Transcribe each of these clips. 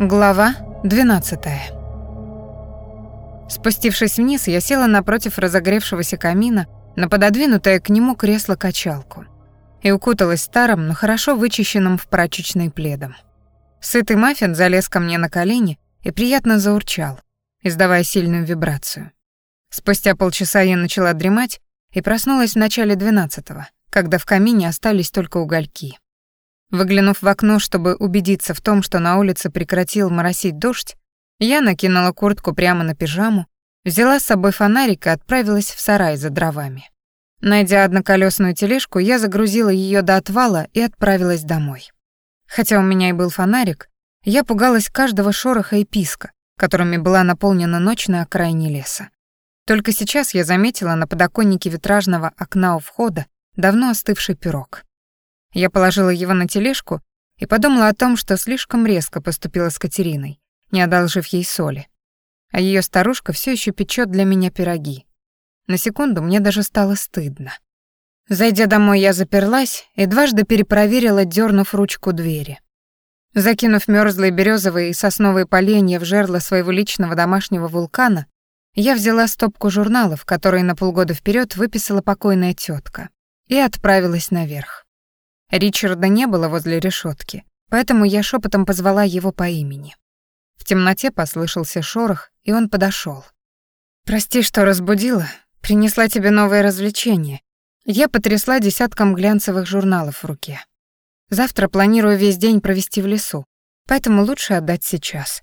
Глава 12. Спустившись вниз, я села напротив разогревшегося камина на пододвинутое к нему кресло-качалку и укуталась старым, но хорошо вычищенным в прачечной пледом. Сытый маффин залез ко мне на колени и приятно заурчал, издавая сильную вибрацию. Спустя полчаса я начала дремать и проснулась в начале двенадцатого, когда в камине остались только угольки. Выглянув в окно, чтобы убедиться в том, что на улице прекратил моросить дождь, я накинула куртку прямо на пижаму, взяла с собой фонарик и отправилась в сарай за дровами. Найдя одноколесную тележку, я загрузила ее до отвала и отправилась домой. Хотя у меня и был фонарик, я пугалась каждого шороха и писка, которыми была наполнена ночь на окраине леса. Только сейчас я заметила на подоконнике витражного окна у входа давно остывший пирог. Я положила его на тележку и подумала о том, что слишком резко поступила с Катериной, не одолжив ей соли. А ее старушка все еще печет для меня пироги. На секунду мне даже стало стыдно. Зайдя домой, я заперлась и дважды перепроверила, дернув ручку двери. Закинув мерзлые березовые и сосновые поленья в жерло своего личного домашнего вулкана, я взяла стопку журналов, которые на полгода вперед выписала покойная тетка, и отправилась наверх. Ричарда не было возле решетки, поэтому я шепотом позвала его по имени. В темноте послышался шорох, и он подошел. «Прости, что разбудила. Принесла тебе новое развлечение». Я потрясла десятком глянцевых журналов в руке. Завтра планирую весь день провести в лесу, поэтому лучше отдать сейчас.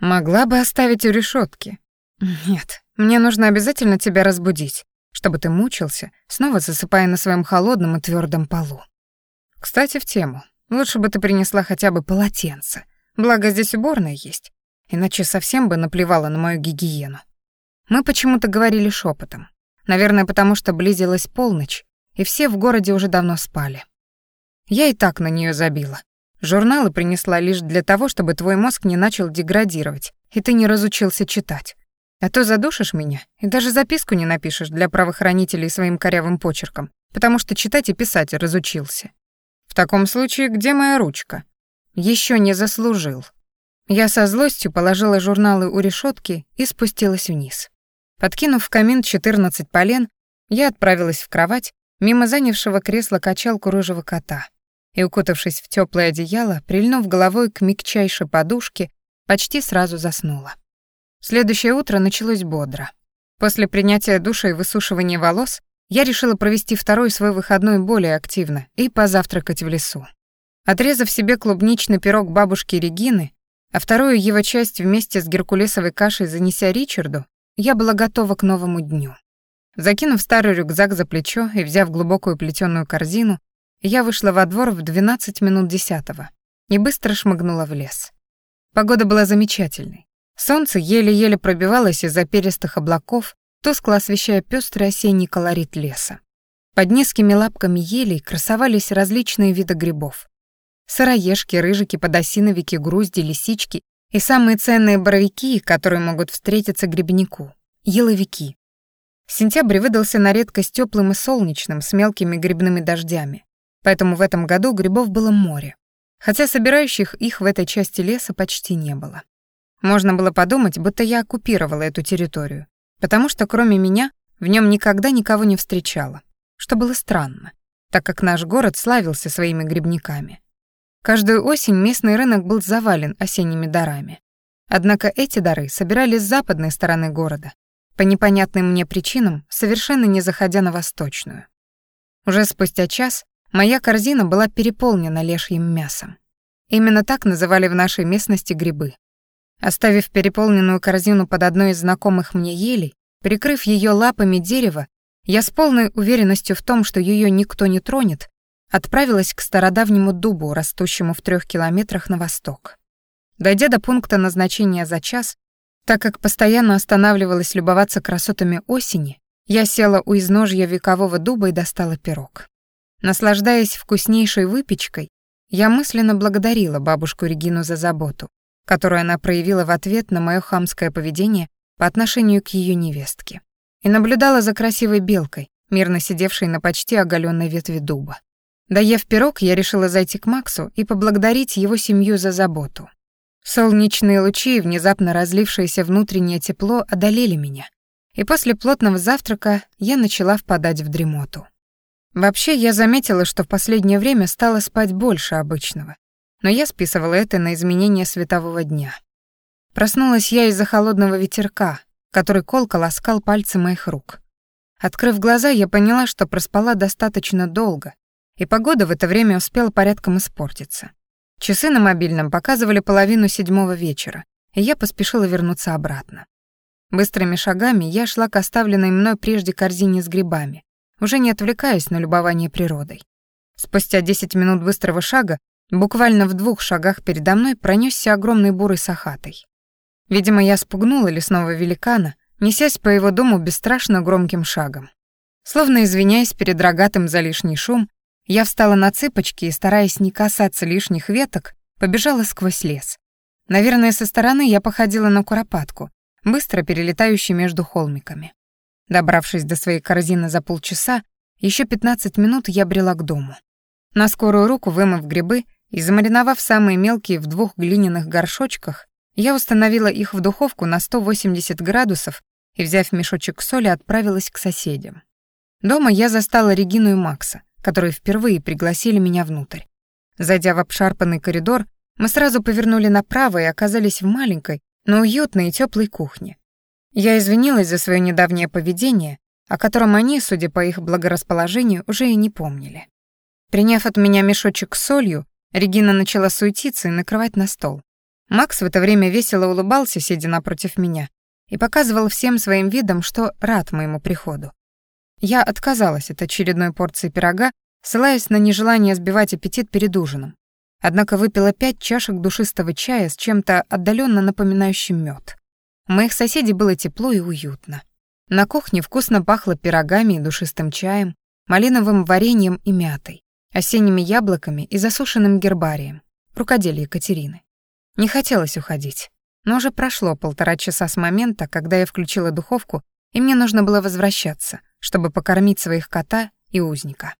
Могла бы оставить у решетки. Нет, мне нужно обязательно тебя разбудить, чтобы ты мучился, снова засыпая на своем холодном и твердом полу. Кстати, в тему. Лучше бы ты принесла хотя бы полотенце. Благо здесь уборная есть. Иначе совсем бы наплевала на мою гигиену. Мы почему-то говорили шепотом. Наверное, потому что близилась полночь, и все в городе уже давно спали. Я и так на нее забила. Журналы принесла лишь для того, чтобы твой мозг не начал деградировать, и ты не разучился читать. А то задушишь меня и даже записку не напишешь для правоохранителей своим корявым почерком, потому что читать и писать разучился. В таком случае, где моя ручка? Еще не заслужил. Я со злостью положила журналы у решетки и спустилась вниз. Подкинув в камин 14 полен, я отправилась в кровать мимо занявшего кресло качалку рыжего кота и, укутавшись в теплое одеяло, прильнув головой к мягчайшей подушке, почти сразу заснула. Следующее утро началось бодро. После принятия душа и высушивания волос я решила провести второй свой выходной более активно и позавтракать в лесу. Отрезав себе клубничный пирог бабушки Регины, а вторую его часть вместе с геркулесовой кашей занеся Ричарду, я была готова к новому дню. Закинув старый рюкзак за плечо и взяв глубокую плетеную корзину, я вышла во двор в 12 минут десятого и быстро шмыгнула в лес. Погода была замечательной. Солнце еле-еле пробивалось из-за перистых облаков, тускло освещая пестрый осенний колорит леса. Под низкими лапками елей красовались различные виды грибов. Сыроежки, рыжики, подосиновики, грузди, лисички и самые ценные боровики, которые могут встретиться грибнику — еловики. Сентябрь выдался на редкость теплым и солнечным, с мелкими грибными дождями, поэтому в этом году грибов было море, хотя собирающих их в этой части леса почти не было. Можно было подумать, будто я оккупировала эту территорию, потому что кроме меня в нем никогда никого не встречала, что было странно, так как наш город славился своими грибниками. Каждую осень местный рынок был завален осенними дарами. Однако эти дары собирались с западной стороны города, по непонятным мне причинам, совершенно не заходя на восточную. Уже спустя час моя корзина была переполнена лешьим мясом. Именно так называли в нашей местности грибы. Оставив переполненную корзину под одной из знакомых мне елей, прикрыв ее лапами дерева, я с полной уверенностью в том, что ее никто не тронет, отправилась к стародавнему дубу, растущему в трех километрах на восток. Дойдя до пункта назначения за час, так как постоянно останавливалась любоваться красотами осени, я села у изножья векового дуба и достала пирог. Наслаждаясь вкуснейшей выпечкой, я мысленно благодарила бабушку Регину за заботу, которую она проявила в ответ на мое хамское поведение по отношению к ее невестке, и наблюдала за красивой белкой, мирно сидевшей на почти оголенной ветви дуба. Доев пирог, я решила зайти к Максу и поблагодарить его семью за заботу. Солнечные лучи и внезапно разлившееся внутреннее тепло одолели меня, и после плотного завтрака я начала впадать в дремоту. Вообще, я заметила, что в последнее время стала спать больше обычного, но я списывала это на изменение светового дня. Проснулась я из-за холодного ветерка, который колко ласкал пальцы моих рук. Открыв глаза, я поняла, что проспала достаточно долго, и погода в это время успела порядком испортиться. Часы на мобильном показывали половину седьмого вечера, и я поспешила вернуться обратно. Быстрыми шагами я шла к оставленной мной прежде корзине с грибами, уже не отвлекаясь на любование природой. Спустя десять минут быстрого шага, буквально в двух шагах передо мной пронесся огромный бурый сахатой. Видимо, я спугнула лесного великана, несясь по его дому бесстрашно громким шагом. Словно извиняясь перед рогатым за лишний шум, я встала на цыпочки и, стараясь не касаться лишних веток, побежала сквозь лес. Наверное, со стороны я походила на куропатку, быстро перелетающую между холмиками. Добравшись до своей корзины за полчаса, еще 15 минут я брела к дому. На скорую руку, вымыв грибы и замариновав самые мелкие в двух глиняных горшочках, я установила их в духовку на 180 градусов и, взяв мешочек соли, отправилась к соседям. Дома я застала Регину и Макса, которые впервые пригласили меня внутрь. Зайдя в обшарпанный коридор, мы сразу повернули направо и оказались в маленькой, но уютной и теплой кухне. Я извинилась за свое недавнее поведение, о котором они, судя по их благорасположению, уже и не помнили. Приняв от меня мешочек с солью, Регина начала суетиться и накрывать на стол. Макс в это время весело улыбался, сидя напротив меня, и показывал всем своим видом, что рад моему приходу. Я отказалась от очередной порции пирога, ссылаясь на нежелание сбивать аппетит перед ужином. Однако выпила пять чашек душистого чая с чем-то отдаленно напоминающим мед. У моих соседей было тепло и уютно. На кухне вкусно пахло пирогами и душистым чаем, малиновым вареньем и мятой, осенними яблоками и засушенным гербарием, рукоделие Екатерины. Не хотелось уходить. Но уже прошло полтора часа с момента, когда я включила духовку, и мне нужно было возвращаться, чтобы покормить своих кота и узника.